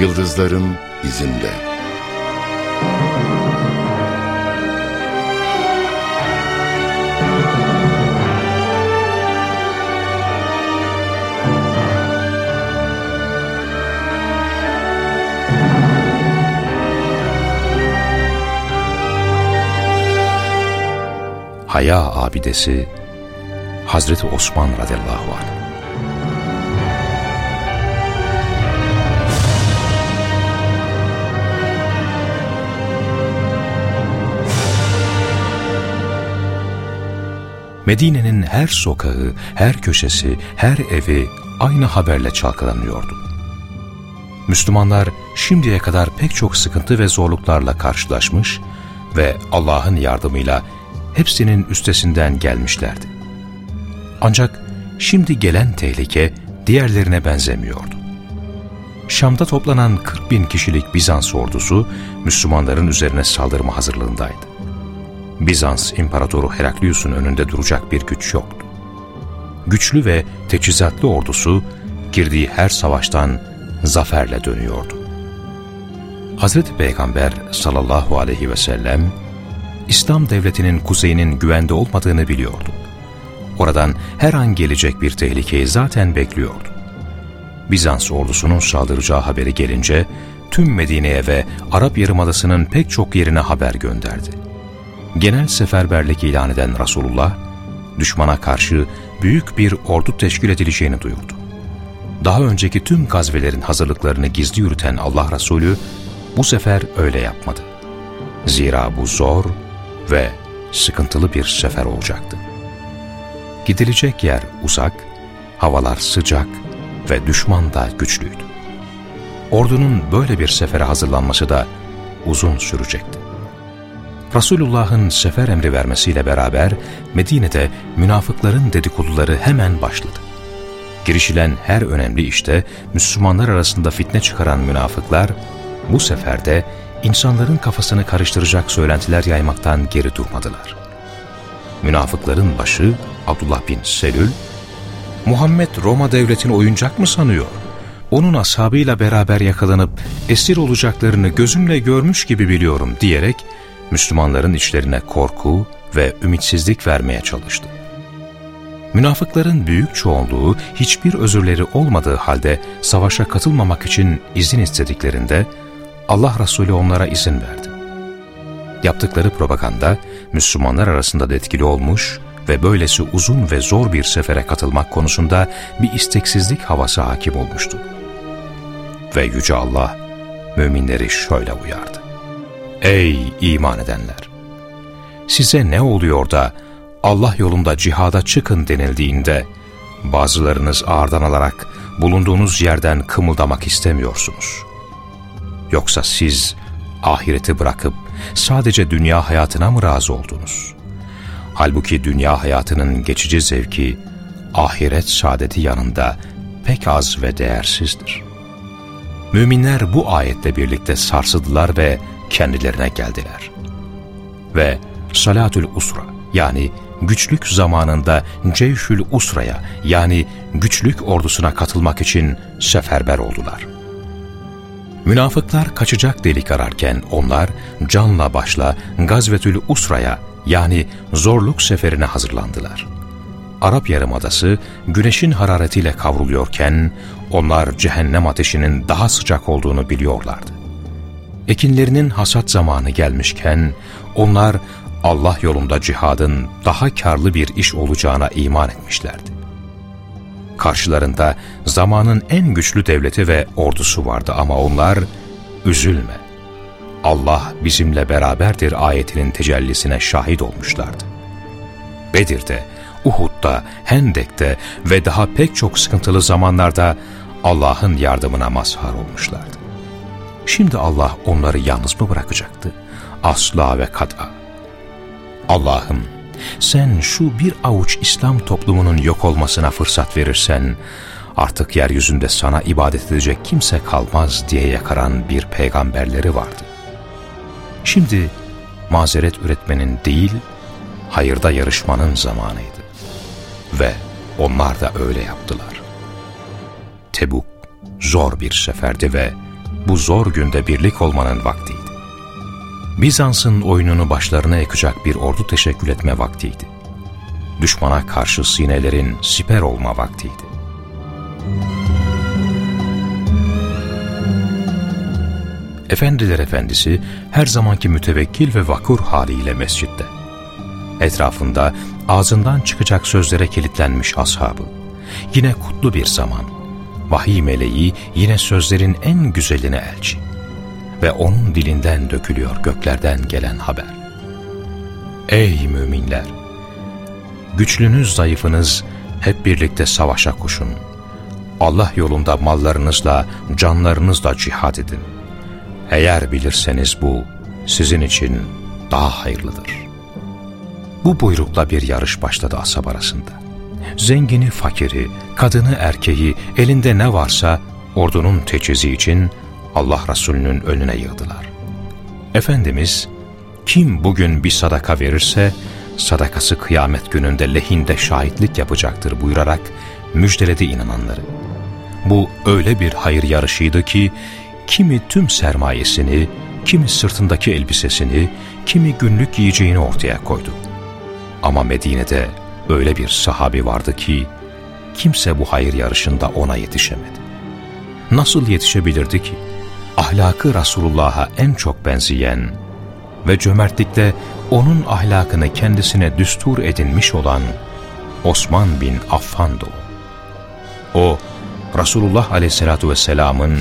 yıldızların izinde. Haya abidesi Hazreti Osman radıyallahu anh Medine'nin her sokağı, her köşesi, her evi aynı haberle çalkalanıyordu. Müslümanlar şimdiye kadar pek çok sıkıntı ve zorluklarla karşılaşmış ve Allah'ın yardımıyla hepsinin üstesinden gelmişlerdi. Ancak şimdi gelen tehlike diğerlerine benzemiyordu. Şam'da toplanan 40 bin kişilik Bizans ordusu Müslümanların üzerine saldırma hazırlığındaydı. Bizans İmparatoru Heraklius'un önünde duracak bir güç yoktu. Güçlü ve teçhizatlı ordusu girdiği her savaştan zaferle dönüyordu. Hazreti Peygamber sallallahu aleyhi ve sellem İslam devletinin kuzeyinin güvende olmadığını biliyordu. Oradan her an gelecek bir tehlikeyi zaten bekliyordu. Bizans ordusunun saldıracağı haberi gelince tüm Medine'ye ve Arap Yarımadası'nın pek çok yerine haber gönderdi genel seferberlik ilan eden Resulullah, düşmana karşı büyük bir ordu teşkil edileceğini duyurdu. Daha önceki tüm gazvelerin hazırlıklarını gizli yürüten Allah Resulü bu sefer öyle yapmadı. Zira bu zor ve sıkıntılı bir sefer olacaktı. Gidilecek yer uzak, havalar sıcak ve düşman da güçlüydü. Ordunun böyle bir sefere hazırlanması da uzun sürecekti. Resulullah'ın sefer emri vermesiyle beraber Medine'de münafıkların dedikoduları hemen başladı. Girişilen her önemli işte Müslümanlar arasında fitne çıkaran münafıklar bu seferde insanların kafasını karıştıracak söylentiler yaymaktan geri durmadılar. Münafıkların başı Abdullah bin Selül, Muhammed Roma devletini oyuncak mı sanıyor? Onun ashabıyla beraber yakalanıp esir olacaklarını gözümle görmüş gibi biliyorum diyerek Müslümanların içlerine korku ve ümitsizlik vermeye çalıştı. Münafıkların büyük çoğunluğu hiçbir özürleri olmadığı halde savaşa katılmamak için izin istediklerinde Allah Resulü onlara izin verdi. Yaptıkları propaganda Müslümanlar arasında da etkili olmuş ve böylesi uzun ve zor bir sefere katılmak konusunda bir isteksizlik havası hakim olmuştu. Ve Yüce Allah müminleri şöyle uyardı. Ey iman edenler! Size ne oluyor da Allah yolunda cihada çıkın denildiğinde bazılarınız ağırdan alarak bulunduğunuz yerden kımıldamak istemiyorsunuz. Yoksa siz ahireti bırakıp sadece dünya hayatına mı razı oldunuz? Halbuki dünya hayatının geçici zevki ahiret saadeti yanında pek az ve değersizdir. Müminler bu ayetle birlikte sarsıldılar ve kendilerine geldiler. Ve salatül usra yani güçlük zamanında ceyşül usraya yani güçlük ordusuna katılmak için seferber oldular. Münafıklar kaçacak delik ararken onlar canla başla gazvetül usraya yani zorluk seferine hazırlandılar. Arap Yarımadası güneşin hararetiyle kavruluyorken onlar cehennem ateşinin daha sıcak olduğunu biliyorlardı. Ekinlerinin hasat zamanı gelmişken onlar Allah yolunda cihadın daha karlı bir iş olacağına iman etmişlerdi. Karşılarında zamanın en güçlü devleti ve ordusu vardı ama onlar üzülme. Allah bizimle beraberdir ayetinin tecellisine şahit olmuşlardı. Bedir'de, Uhud'da, Hendek'te ve daha pek çok sıkıntılı zamanlarda Allah'ın yardımına mazhar olmuşlardı. Şimdi Allah onları yalnız mı bırakacaktı? Asla ve kat'a. Allah'ım sen şu bir avuç İslam toplumunun yok olmasına fırsat verirsen artık yeryüzünde sana ibadet edecek kimse kalmaz diye yakaran bir peygamberleri vardı. Şimdi mazeret üretmenin değil, hayırda yarışmanın zamanıydı. Ve onlar da öyle yaptılar. Tebuk zor bir seferdi ve bu zor günde birlik olmanın vaktiydi. Bizans'ın oyununu başlarına yakacak bir ordu teşekkül etme vaktiydi. Düşmana karşı sinelerin siper olma vaktiydi. Efendiler Efendisi her zamanki mütevekkil ve vakur haliyle mescitte. Etrafında ağzından çıkacak sözlere kilitlenmiş ashabı. Yine kutlu bir zaman. Vahiy meleği yine sözlerin en güzeline elçi. Ve onun dilinden dökülüyor göklerden gelen haber. Ey müminler! Güçlünüz zayıfınız hep birlikte savaşa koşun. Allah yolunda mallarınızla, canlarınızla cihad edin. Eğer bilirseniz bu sizin için daha hayırlıdır. Bu buyrukla bir yarış başladı asab arasında. Zengini, fakiri, kadını, erkeği, elinde ne varsa ordunun teçhizi için Allah Resulü'nün önüne yığdılar. Efendimiz, kim bugün bir sadaka verirse, sadakası kıyamet gününde lehinde şahitlik yapacaktır buyurarak müjdeledi inananları. Bu öyle bir hayır yarışıydı ki, kimi tüm sermayesini, kimi sırtındaki elbisesini, kimi günlük yiyeceğini ortaya koydu. Ama Medine'de öyle bir sahabi vardı ki, kimse bu hayır yarışında ona yetişemedi. Nasıl yetişebilirdi ki? Ahlakı Resulullah'a en çok benzeyen ve cömertlikte onun ahlakını kendisine düstur edinmiş olan Osman bin Affan'dı o. O, Resulullah aleyhissalatu vesselamın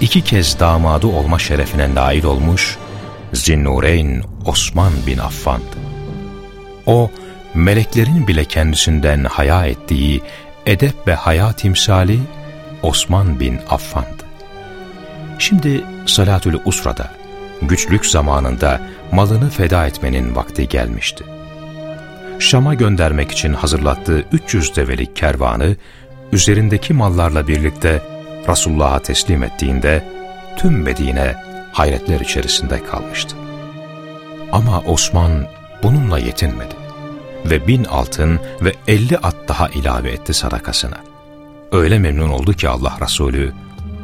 iki kez damadı olma şerefine nail olmuş Zinnureyn Osman bin Affan'dı. O, meleklerin bile kendisinden haya ettiği edep ve haya timsali Osman bin Affan'dı. Şimdi Salatül Usra'da, güçlük zamanında malını feda etmenin vakti gelmişti. Şam'a göndermek için hazırlattığı 300 develik kervanı, üzerindeki mallarla birlikte Resulullah'a teslim ettiğinde tüm Medine hayretler içerisinde kalmıştı. Ama Osman bununla yetinmedi ve bin altın ve elli at daha ilave etti sadakasına. Öyle memnun oldu ki Allah Resulü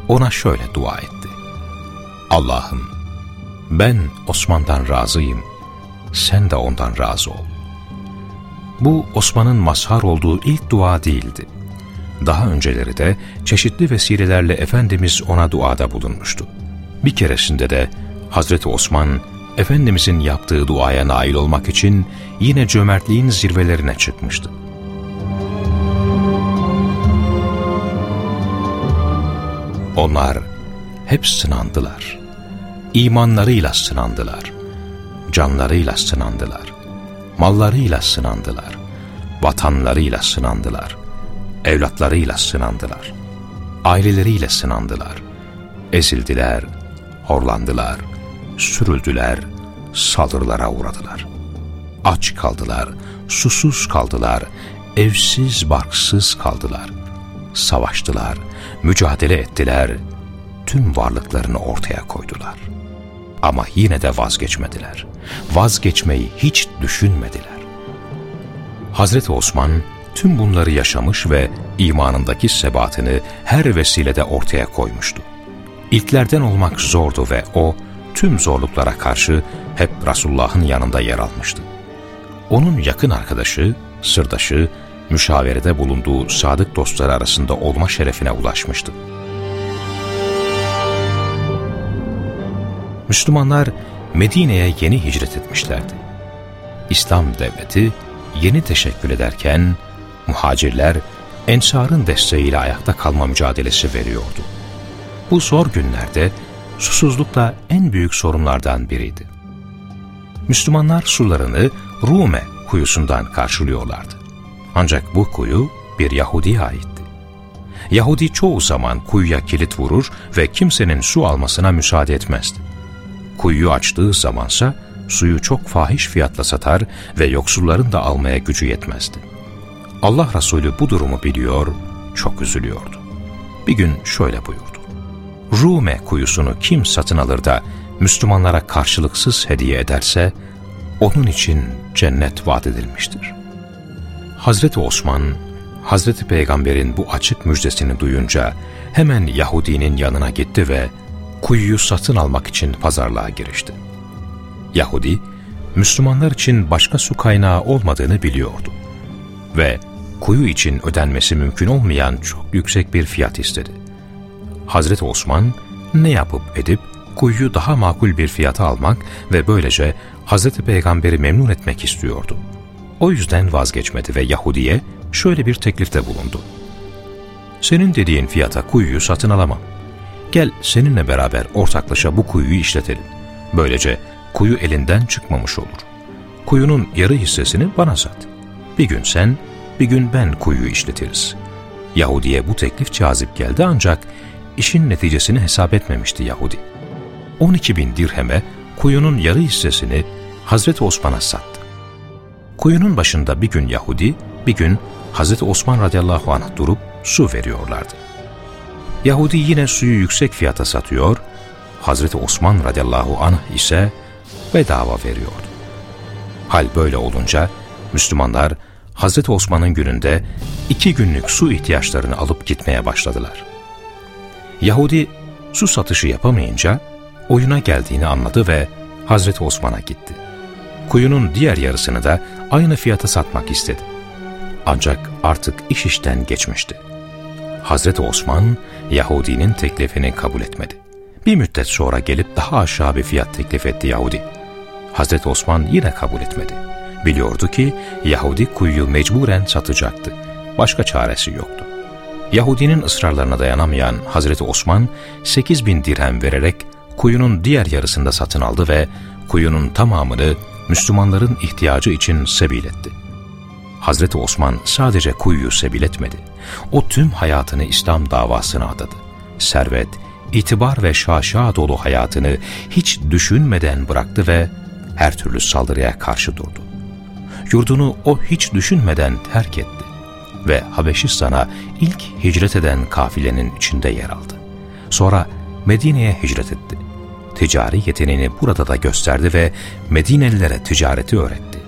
ona şöyle dua etti. Allah'ım ben Osman'dan razıyım, sen de ondan razı ol. Bu Osman'ın mazhar olduğu ilk dua değildi. Daha önceleri de çeşitli vesilelerle Efendimiz ona duada bulunmuştu. Bir keresinde de Hazreti Osman, Efendimizin yaptığı duaya nail olmak için yine cömertliğin zirvelerine çıkmıştı. Onlar hep sınandılar. İmanlarıyla sınandılar. Canlarıyla sınandılar. Mallarıyla sınandılar. Vatanlarıyla sınandılar evlatlarıyla sınandılar. Aileleriyle sınandılar. Ezildiler, horlandılar, sürüldüler, saldırılara uğradılar. Aç kaldılar, susuz kaldılar, evsiz barksız kaldılar. Savaştılar, mücadele ettiler, tüm varlıklarını ortaya koydular. Ama yine de vazgeçmediler. Vazgeçmeyi hiç düşünmediler. Hazreti Osman tüm bunları yaşamış ve imanındaki sebatını her vesilede ortaya koymuştu. İlklerden olmak zordu ve o tüm zorluklara karşı hep Resulullah'ın yanında yer almıştı. Onun yakın arkadaşı, sırdaşı, müşaverede bulunduğu sadık dostları arasında olma şerefine ulaşmıştı. Müslümanlar Medine'ye yeni hicret etmişlerdi. İslam devleti yeni teşekkül ederken muhacirler ensarın desteğiyle ayakta kalma mücadelesi veriyordu. Bu zor günlerde susuzluk da en büyük sorunlardan biriydi. Müslümanlar sularını Rume kuyusundan karşılıyorlardı. Ancak bu kuyu bir Yahudi'ye aitti. Yahudi çoğu zaman kuyuya kilit vurur ve kimsenin su almasına müsaade etmezdi. Kuyuyu açtığı zamansa suyu çok fahiş fiyatla satar ve yoksulların da almaya gücü yetmezdi. Allah Resulü bu durumu biliyor, çok üzülüyordu. Bir gün şöyle buyurdu. Rume kuyusunu kim satın alır da Müslümanlara karşılıksız hediye ederse, onun için cennet vaat edilmiştir. Hazreti Osman, Hazreti Peygamber'in bu açık müjdesini duyunca hemen Yahudinin yanına gitti ve kuyuyu satın almak için pazarlığa girişti. Yahudi, Müslümanlar için başka su kaynağı olmadığını biliyordu ve kuyu için ödenmesi mümkün olmayan çok yüksek bir fiyat istedi. Hazreti Osman ne yapıp edip kuyuyu daha makul bir fiyata almak ve böylece Hazreti Peygamber'i memnun etmek istiyordu. O yüzden vazgeçmedi ve Yahudi'ye şöyle bir teklifte bulundu. Senin dediğin fiyata kuyuyu satın alamam. Gel seninle beraber ortaklaşa bu kuyuyu işletelim. Böylece kuyu elinden çıkmamış olur. Kuyunun yarı hissesini bana sat. Bir gün sen, bir gün ben kuyuyu işletiriz. Yahudi'ye bu teklif cazip geldi ancak işin neticesini hesap etmemişti Yahudi. 12 bin dirheme kuyunun yarı hissesini Hazreti Osman'a sattı. Kuyunun başında bir gün Yahudi, bir gün Hazreti Osman radıyallahu anh durup su veriyorlardı. Yahudi yine suyu yüksek fiyata satıyor, Hazreti Osman radıyallahu anh ise bedava veriyordu. Hal böyle olunca Müslümanlar Hazreti Osman'ın gününde iki günlük su ihtiyaçlarını alıp gitmeye başladılar. Yahudi su satışı yapamayınca oyuna geldiğini anladı ve Hazreti Osman'a gitti. Kuyunun diğer yarısını da aynı fiyata satmak istedi. Ancak artık iş işten geçmişti. Hazreti Osman Yahudinin teklifini kabul etmedi. Bir müddet sonra gelip daha aşağı bir fiyat teklif etti Yahudi. Hazreti Osman yine kabul etmedi. Biliyordu ki Yahudi kuyuyu mecburen satacaktı. Başka çaresi yoktu. Yahudinin ısrarlarına dayanamayan Hazreti Osman 8 bin dirhem vererek kuyunun diğer yarısında satın aldı ve kuyunun tamamını Müslümanların ihtiyacı için sebil etti. Hazreti Osman sadece kuyuyu sebil etmedi. O tüm hayatını İslam davasına adadı. Servet, itibar ve şaşa dolu hayatını hiç düşünmeden bıraktı ve her türlü saldırıya karşı durdu. Yurdunu o hiç düşünmeden terk etti ve Habeşistan'a ilk hicret eden kafilenin içinde yer aldı. Sonra Medine'ye hicret etti. Ticari yeteneğini burada da gösterdi ve Medinelilere ticareti öğretti.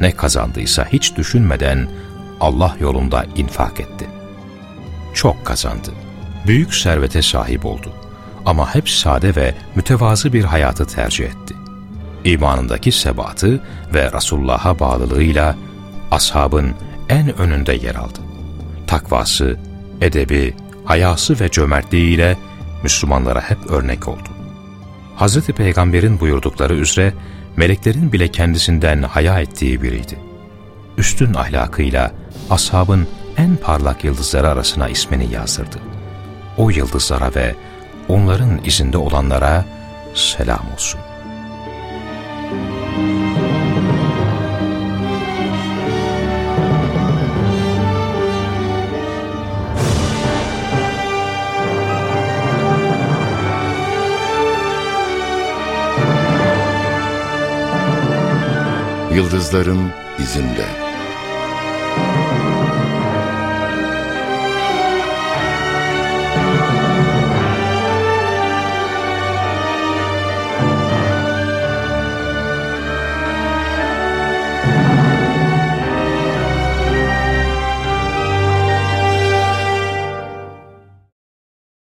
Ne kazandıysa hiç düşünmeden Allah yolunda infak etti. Çok kazandı. Büyük servete sahip oldu. Ama hep sade ve mütevazı bir hayatı tercih etti. İmanındaki sebatı ve Resulullah'a bağlılığıyla ashabın en önünde yer aldı. Takvası, edebi, hayası ve cömertliğiyle Müslümanlara hep örnek oldu. Hz. Peygamber'in buyurdukları üzere meleklerin bile kendisinden haya ettiği biriydi. Üstün ahlakıyla ashabın en parlak yıldızları arasına ismini yazdırdı. O yıldızlara ve onların izinde olanlara selam olsun. Yıldızların izinde.